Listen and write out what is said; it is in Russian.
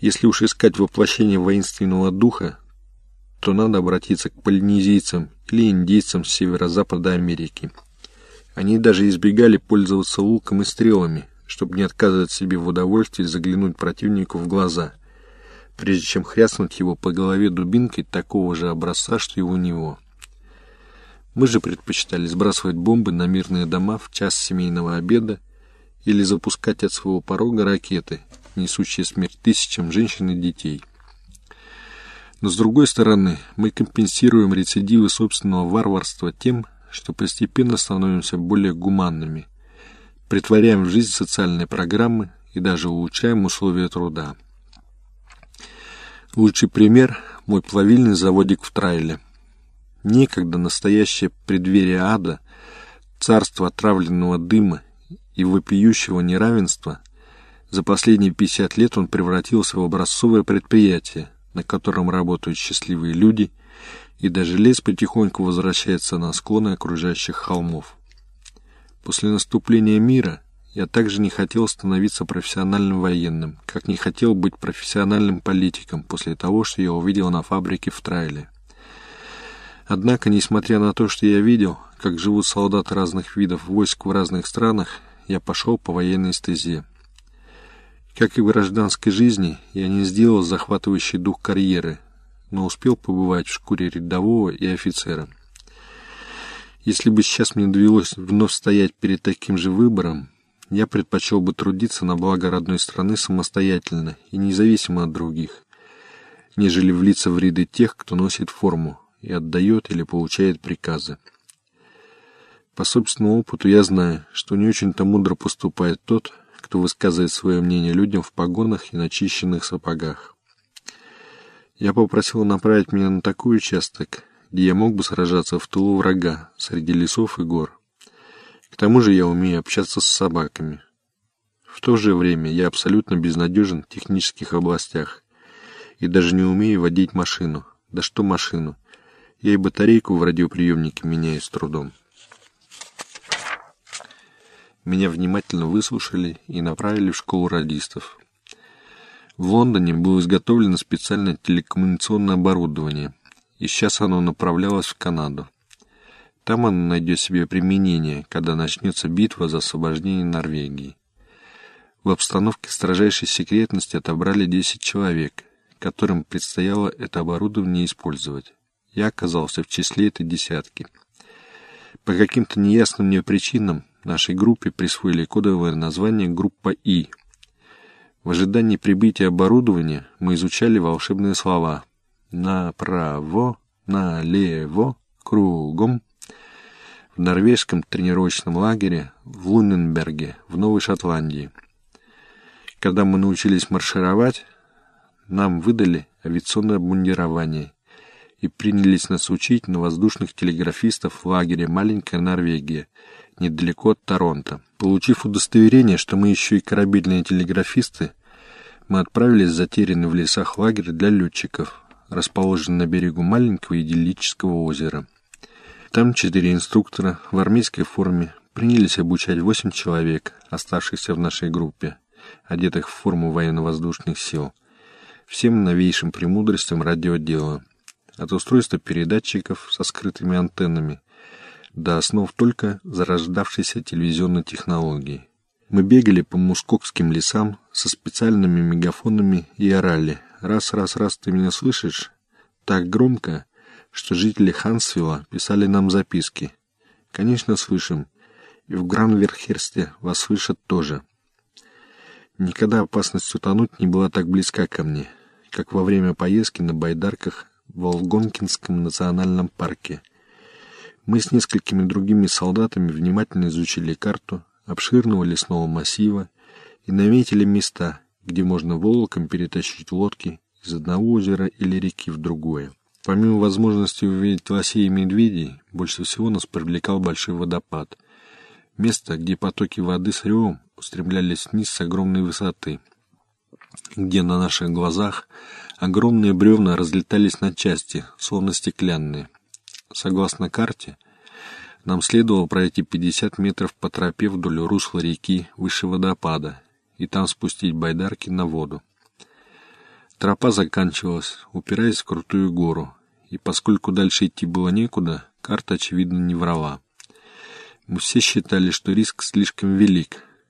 Если уж искать воплощение воинственного духа, то надо обратиться к полинезийцам или индейцам с северо-запада Америки. Они даже избегали пользоваться луком и стрелами, чтобы не отказывать себе в удовольствии заглянуть противнику в глаза, прежде чем хряснуть его по голове дубинкой такого же образца, что и у него. Мы же предпочитали сбрасывать бомбы на мирные дома в час семейного обеда или запускать от своего порога ракеты, несущие смерть тысячам женщин и детей. Но с другой стороны, мы компенсируем рецидивы собственного варварства тем, что постепенно становимся более гуманными, притворяем в жизнь социальные программы и даже улучшаем условия труда. Лучший пример – мой плавильный заводик в Трайле. Некогда настоящее преддверие ада, царство отравленного дыма и вопиющего неравенства, за последние 50 лет он превратился в образцовое предприятие, на котором работают счастливые люди, и даже лес потихоньку возвращается на склоны окружающих холмов. После наступления мира я также не хотел становиться профессиональным военным, как не хотел быть профессиональным политиком после того, что я увидел на фабрике в Трайле. Однако, несмотря на то, что я видел, как живут солдаты разных видов войск в разных странах, я пошел по военной стезе. Как и в гражданской жизни, я не сделал захватывающий дух карьеры, но успел побывать в шкуре рядового и офицера. Если бы сейчас мне довелось вновь стоять перед таким же выбором, я предпочел бы трудиться на благо родной страны самостоятельно и независимо от других, нежели влиться в ряды тех, кто носит форму и отдает или получает приказы. По собственному опыту я знаю, что не очень-то мудро поступает тот, кто высказывает свое мнение людям в погонах и начищенных сапогах. Я попросил направить меня на такой участок, где я мог бы сражаться в тылу врага, среди лесов и гор. К тому же я умею общаться с собаками. В то же время я абсолютно безнадежен в технических областях и даже не умею водить машину. Да что машину? Я и батарейку в радиоприемнике меняю с трудом. Меня внимательно выслушали и направили в школу радистов. В Лондоне было изготовлено специальное телекоммуникационное оборудование, и сейчас оно направлялось в Канаду. Там оно найдет себе применение, когда начнется битва за освобождение Норвегии. В обстановке строжайшей секретности отобрали 10 человек, которым предстояло это оборудование использовать. Я оказался в числе этой десятки. По каким-то неясным мне причинам Нашей группе присвоили кодовое название «Группа И». В ожидании прибытия оборудования мы изучали волшебные слова «направо», «налево», «кругом». В норвежском тренировочном лагере в Луненберге, в Новой Шотландии. Когда мы научились маршировать, нам выдали авиационное обмундирование и принялись нас учить на воздушных телеграфистов в лагере «Маленькая Норвегия», недалеко от Торонто. Получив удостоверение, что мы еще и корабельные телеграфисты, мы отправились в затерянный в лесах лагерь для летчиков, расположенный на берегу маленького идиллического озера. Там четыре инструктора в армейской форме принялись обучать восемь человек, оставшихся в нашей группе, одетых в форму военно-воздушных сил, всем новейшим премудростям радиодела, от устройства передатчиков со скрытыми антеннами до основ только зарождавшейся телевизионной технологии. Мы бегали по мускокским лесам со специальными мегафонами и орали «Раз, раз, раз, ты меня слышишь?» так громко, что жители Хансвилла писали нам записки. Конечно, слышим, и в Гранверхерсте вас слышат тоже. Никогда опасность утонуть не была так близка ко мне, как во время поездки на байдарках в Волгонкинском национальном парке – мы с несколькими другими солдатами внимательно изучили карту обширного лесного массива и наметили места, где можно волоком перетащить лодки из одного озера или реки в другое. Помимо возможности увидеть лосей и медведей, больше всего нас привлекал большой водопад. Место, где потоки воды с ревом устремлялись вниз с огромной высоты, где на наших глазах огромные бревна разлетались на части, словно стеклянные. Согласно карте, нам следовало пройти 50 метров по тропе вдоль русла реки выше водопада и там спустить байдарки на воду. Тропа заканчивалась, упираясь в крутую гору, и поскольку дальше идти было некуда, карта, очевидно, не врала. Мы все считали, что риск слишком велик,